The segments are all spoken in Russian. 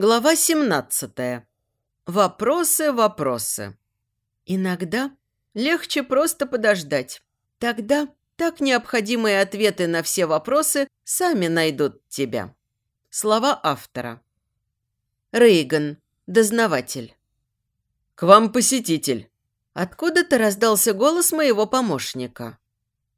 Глава 17. Вопросы, вопросы. Иногда легче просто подождать. Тогда так необходимые ответы на все вопросы сами найдут тебя. Слова автора. Рейган, дознаватель. «К вам посетитель». Откуда-то раздался голос моего помощника.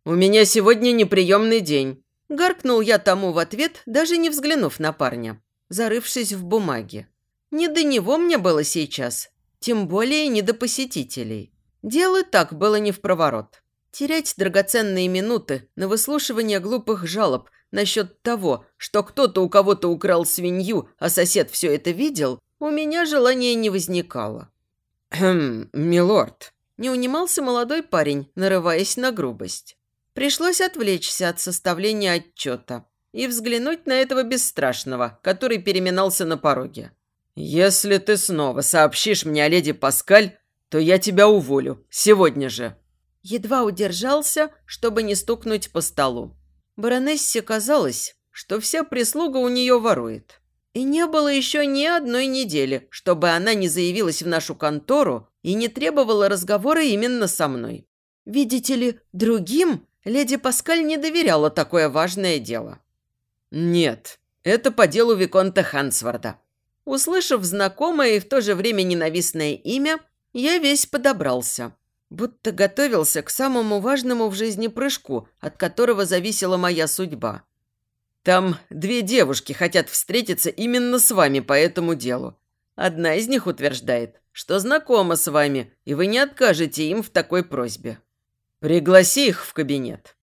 «У меня сегодня неприемный день», – гаркнул я тому в ответ, даже не взглянув на парня зарывшись в бумаге. Не до него мне было сейчас, тем более не до посетителей. Дело так было не в проворот. Терять драгоценные минуты на выслушивание глупых жалоб насчет того, что кто-то у кого-то украл свинью, а сосед все это видел, у меня желания не возникало. «Хм, милорд», – не унимался молодой парень, нарываясь на грубость. Пришлось отвлечься от составления отчета и взглянуть на этого бесстрашного, который переминался на пороге. «Если ты снова сообщишь мне о леди Паскаль, то я тебя уволю. Сегодня же». Едва удержался, чтобы не стукнуть по столу. Баронессе казалось, что вся прислуга у нее ворует. И не было еще ни одной недели, чтобы она не заявилась в нашу контору и не требовала разговора именно со мной. Видите ли, другим леди Паскаль не доверяла такое важное дело. «Нет, это по делу Виконта Хансварда». Услышав знакомое и в то же время ненавистное имя, я весь подобрался. Будто готовился к самому важному в жизни прыжку, от которого зависела моя судьба. «Там две девушки хотят встретиться именно с вами по этому делу. Одна из них утверждает, что знакома с вами, и вы не откажете им в такой просьбе. Пригласи их в кабинет».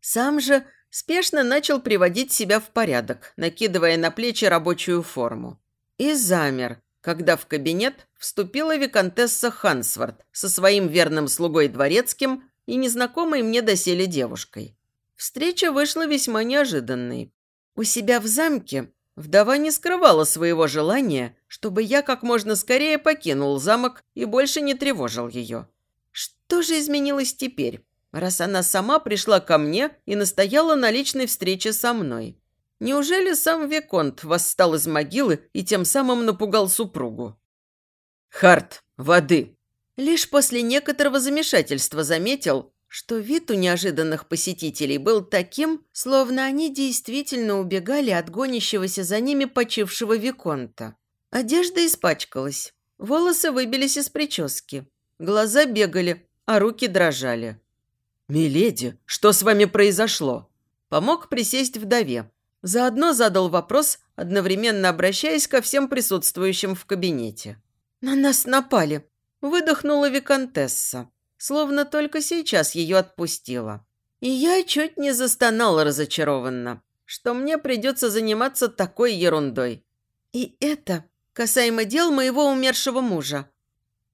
Сам же спешно начал приводить себя в порядок, накидывая на плечи рабочую форму. И замер, когда в кабинет вступила виконтесса Хансвард со своим верным слугой дворецким и незнакомой мне доселе девушкой. Встреча вышла весьма неожиданной. У себя в замке вдова не скрывала своего желания, чтобы я как можно скорее покинул замок и больше не тревожил ее. Что же изменилось теперь? Раз она сама пришла ко мне и настояла на личной встрече со мной. Неужели сам Виконт восстал из могилы и тем самым напугал супругу? «Харт, воды!» Лишь после некоторого замешательства заметил, что вид у неожиданных посетителей был таким, словно они действительно убегали от гонящегося за ними почившего Виконта. Одежда испачкалась, волосы выбились из прически, глаза бегали, а руки дрожали. «Миледи, что с вами произошло?» Помог присесть вдове. Заодно задал вопрос, одновременно обращаясь ко всем присутствующим в кабинете. «На нас напали», – выдохнула виконтесса, словно только сейчас ее отпустила. И я чуть не застонала разочарованно, что мне придется заниматься такой ерундой. И это касаемо дел моего умершего мужа.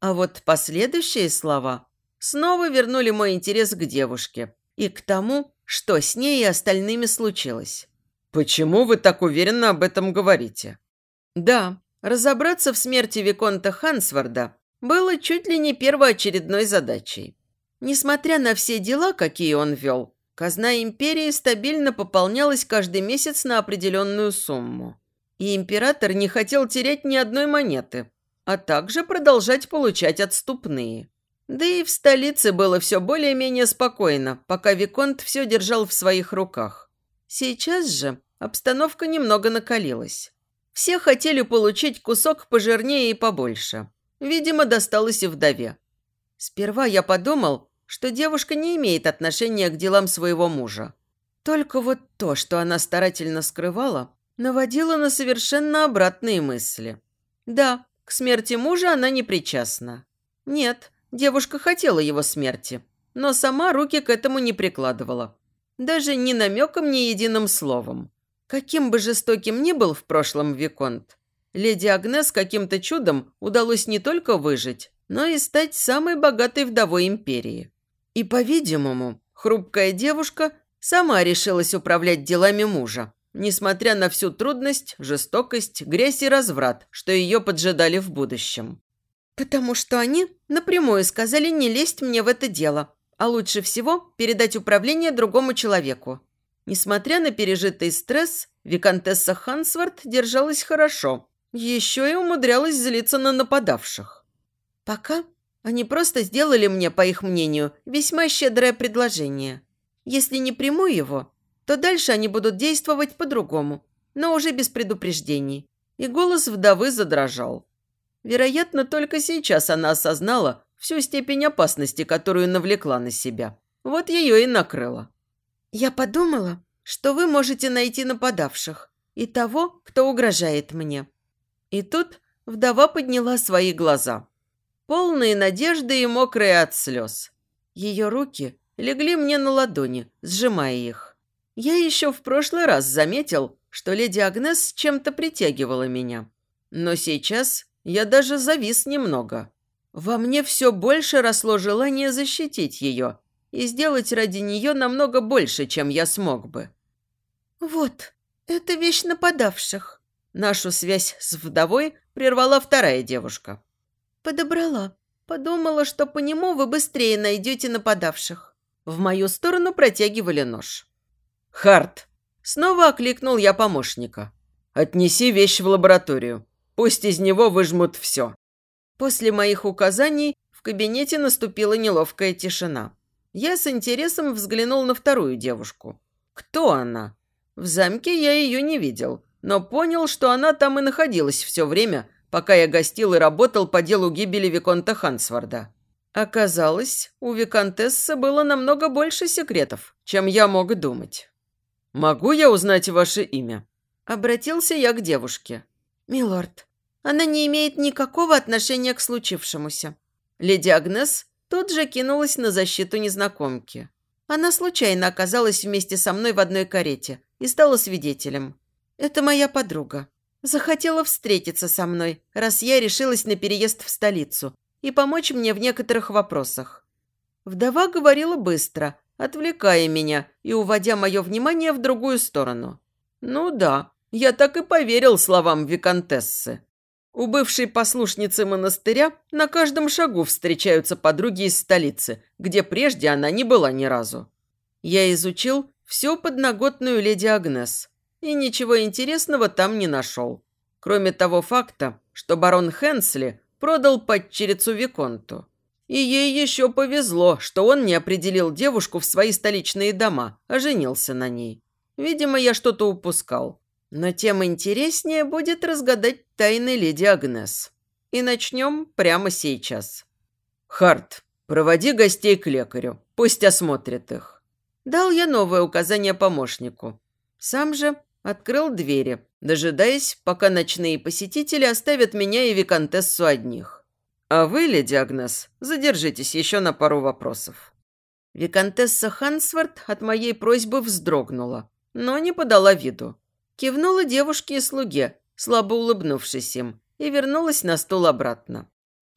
А вот последующие слова снова вернули мой интерес к девушке и к тому, что с ней и остальными случилось. «Почему вы так уверенно об этом говорите?» «Да, разобраться в смерти Виконта Хансварда было чуть ли не первоочередной задачей. Несмотря на все дела, какие он вел, казна империи стабильно пополнялась каждый месяц на определенную сумму. И император не хотел терять ни одной монеты, а также продолжать получать отступные. Да и в столице было все более-менее спокойно, пока Виконт все держал в своих руках. Сейчас же обстановка немного накалилась. Все хотели получить кусок пожирнее и побольше. Видимо, досталось и вдове. Сперва я подумал, что девушка не имеет отношения к делам своего мужа. Только вот то, что она старательно скрывала, наводило на совершенно обратные мысли. Да, к смерти мужа она не причастна. Нет, Девушка хотела его смерти, но сама руки к этому не прикладывала. Даже ни намеком, ни единым словом. Каким бы жестоким ни был в прошлом Виконт, леди Агнес каким-то чудом удалось не только выжить, но и стать самой богатой вдовой империи. И, по-видимому, хрупкая девушка сама решилась управлять делами мужа, несмотря на всю трудность, жестокость, грязь и разврат, что ее поджидали в будущем. Потому что они напрямую сказали не лезть мне в это дело, а лучше всего передать управление другому человеку. Несмотря на пережитый стресс, виконтесса Хансворт держалась хорошо, Еще и умудрялась злиться на нападавших. Пока они просто сделали мне, по их мнению, весьма щедрое предложение. Если не приму его, то дальше они будут действовать по-другому, но уже без предупреждений. И голос вдовы задрожал. Вероятно, только сейчас она осознала всю степень опасности, которую навлекла на себя. Вот ее и накрыло. «Я подумала, что вы можете найти нападавших и того, кто угрожает мне». И тут вдова подняла свои глаза. Полные надежды и мокрые от слез. Ее руки легли мне на ладони, сжимая их. Я еще в прошлый раз заметил, что леди Агнес чем-то притягивала меня. Но сейчас я даже завис немного. Во мне все больше росло желание защитить ее и сделать ради нее намного больше, чем я смог бы. «Вот, это вещь нападавших». Нашу связь с вдовой прервала вторая девушка. «Подобрала. Подумала, что по нему вы быстрее найдете нападавших». В мою сторону протягивали нож. «Харт!» Снова окликнул я помощника. «Отнеси вещь в лабораторию. Пусть из него выжмут все». После моих указаний в кабинете наступила неловкая тишина. Я с интересом взглянул на вторую девушку. Кто она? В замке я ее не видел, но понял, что она там и находилась все время, пока я гостил и работал по делу гибели Виконта Хансварда. Оказалось, у Виконтессы было намного больше секретов, чем я мог думать. «Могу я узнать ваше имя?» Обратился я к девушке. «Милорд, она не имеет никакого отношения к случившемуся». Леди Агнес тут же кинулась на защиту незнакомки. Она случайно оказалась вместе со мной в одной карете и стала свидетелем. Это моя подруга. Захотела встретиться со мной, раз я решилась на переезд в столицу и помочь мне в некоторых вопросах. Вдова говорила быстро, отвлекая меня и уводя мое внимание в другую сторону. Ну да, я так и поверил словам виконтессы. У бывшей послушницы монастыря на каждом шагу встречаются подруги из столицы, где прежде она не была ни разу. Я изучил всю подноготную леди Агнес и ничего интересного там не нашел. Кроме того факта, что барон Хенсли продал падчерицу Виконту. И ей еще повезло, что он не определил девушку в свои столичные дома, а женился на ней. Видимо, я что-то упускал. Но тем интереснее будет разгадать тайны леди Агнес. И начнем прямо сейчас. Харт, проводи гостей к лекарю. Пусть осмотрит их. Дал я новое указание помощнику. Сам же открыл двери, дожидаясь, пока ночные посетители оставят меня и Викантессу одних. А вы, леди Агнес, задержитесь еще на пару вопросов». Викантесса Хансворт от моей просьбы вздрогнула, но не подала виду. Кивнула девушке и слуге, слабо улыбнувшись им, и вернулась на стул обратно.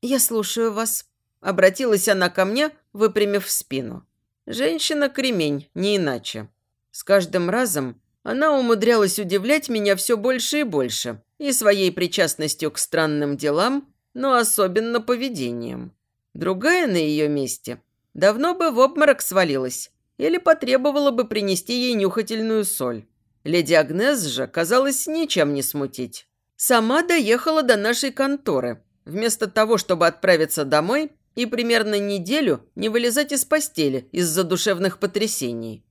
«Я слушаю вас», – обратилась она ко мне, выпрямив спину. Женщина-кремень, не иначе. С каждым разом она умудрялась удивлять меня все больше и больше, и своей причастностью к странным делам, но особенно поведением. Другая на ее месте давно бы в обморок свалилась или потребовала бы принести ей нюхательную соль. Леди Агнес же, казалось, ничем не смутить. Сама доехала до нашей конторы, вместо того, чтобы отправиться домой и примерно неделю не вылезать из постели из-за душевных потрясений.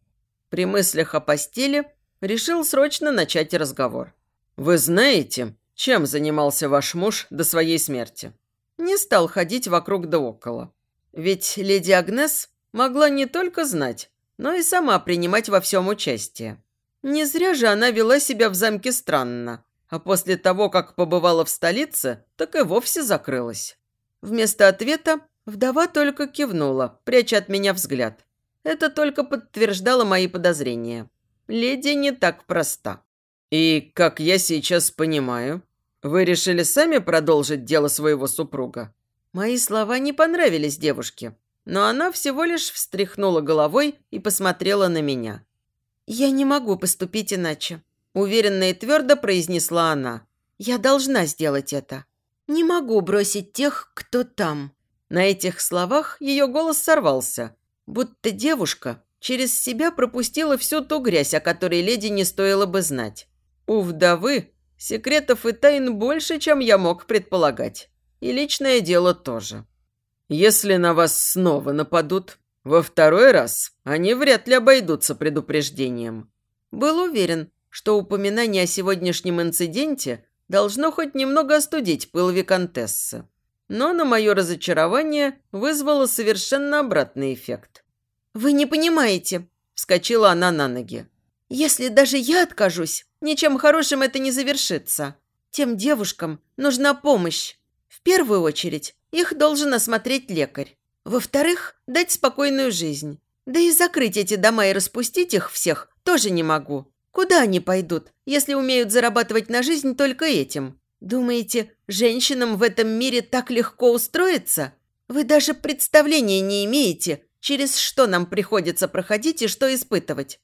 При мыслях о постели решил срочно начать разговор. «Вы знаете, чем занимался ваш муж до своей смерти? Не стал ходить вокруг да около. Ведь леди Агнес могла не только знать, но и сама принимать во всем участие. Не зря же она вела себя в замке странно, а после того, как побывала в столице, так и вовсе закрылась. Вместо ответа вдова только кивнула, пряча от меня взгляд. Это только подтверждало мои подозрения. Леди не так проста. И, как я сейчас понимаю, «Вы решили сами продолжить дело своего супруга?» Мои слова не понравились девушке, но она всего лишь встряхнула головой и посмотрела на меня. «Я не могу поступить иначе», – уверенно и твердо произнесла она. «Я должна сделать это. Не могу бросить тех, кто там». На этих словах ее голос сорвался, будто девушка через себя пропустила всю ту грязь, о которой леди не стоило бы знать. У вдовы Секретов и тайн больше, чем я мог предполагать. И личное дело тоже. Если на вас снова нападут, во второй раз они вряд ли обойдутся предупреждением. Был уверен, что упоминание о сегодняшнем инциденте должно хоть немного остудить пыл Викантессы. Но на мое разочарование вызвало совершенно обратный эффект. «Вы не понимаете», – вскочила она на ноги. «Если даже я откажусь, ничем хорошим это не завершится. Тем девушкам нужна помощь. В первую очередь их должен осмотреть лекарь. Во-вторых, дать спокойную жизнь. Да и закрыть эти дома и распустить их всех тоже не могу. Куда они пойдут, если умеют зарабатывать на жизнь только этим? Думаете, женщинам в этом мире так легко устроиться? Вы даже представления не имеете, через что нам приходится проходить и что испытывать.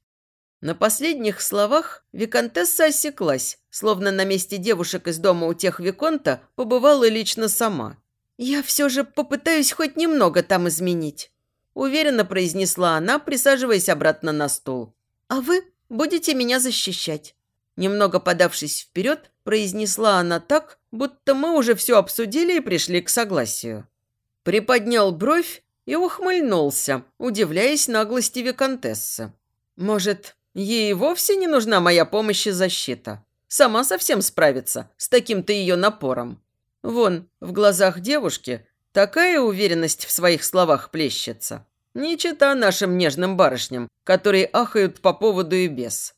На последних словах Викантесса осеклась, словно на месте девушек из дома у тех Виконта побывала лично сама. «Я все же попытаюсь хоть немного там изменить», – уверенно произнесла она, присаживаясь обратно на стул. «А вы будете меня защищать». Немного подавшись вперед, произнесла она так, будто мы уже все обсудили и пришли к согласию. Приподнял бровь и ухмыльнулся, удивляясь наглости Викантессы. «Может, ей вовсе не нужна моя помощь и защита? Сама совсем справится с таким-то ее напором?» Вон, в глазах девушки такая уверенность в своих словах плещется. Не чита нашим нежным барышням, которые ахают по поводу и без.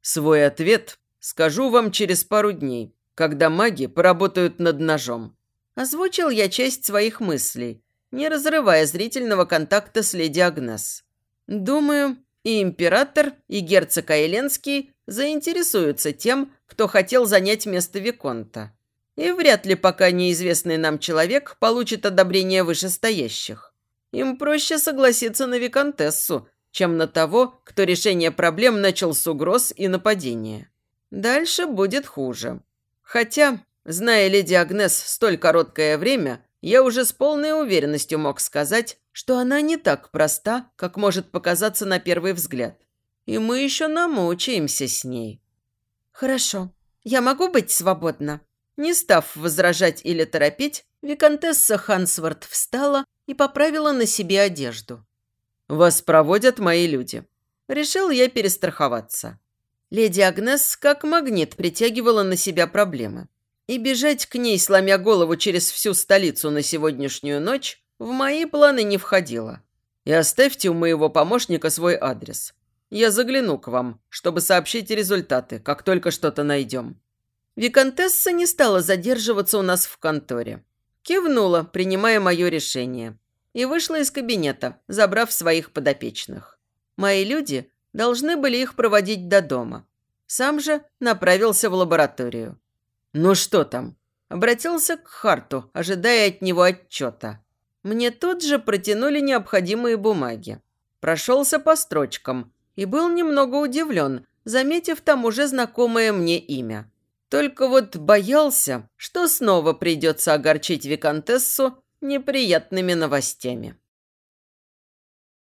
Свой ответ скажу вам через пару дней, когда маги поработают над ножом. Озвучил я часть своих мыслей, не разрывая зрительного контакта с леди Агнес. Думаю, и император, и герцог Айленский заинтересуются тем, кто хотел занять место Виконта. И вряд ли пока неизвестный нам человек получит одобрение вышестоящих. Им проще согласиться на виконтессу, чем на того, кто решение проблем начал с угроз и нападения. Дальше будет хуже. Хотя, зная леди Агнес столь короткое время, я уже с полной уверенностью мог сказать, что она не так проста, как может показаться на первый взгляд. И мы еще намучаемся с ней. «Хорошо. Я могу быть свободна?» Не став возражать или торопить, виконтесса Хансворт встала и поправила на себе одежду. «Вас проводят мои люди». Решил я перестраховаться. Леди Агнес как магнит притягивала на себя проблемы. И бежать к ней, сломя голову через всю столицу на сегодняшнюю ночь, в мои планы не входило. И оставьте у моего помощника свой адрес. Я загляну к вам, чтобы сообщить результаты, как только что-то найдем. Викантесса не стала задерживаться у нас в конторе. Кивнула, принимая мое решение. И вышла из кабинета, забрав своих подопечных. Мои люди должны были их проводить до дома. Сам же направился в лабораторию. «Ну что там?» Обратился к Харту, ожидая от него отчета. Мне тут же протянули необходимые бумаги. Прошелся по строчкам и был немного удивлен, заметив там уже знакомое мне имя. Только вот боялся, что снова придется огорчить Викантессу неприятными новостями.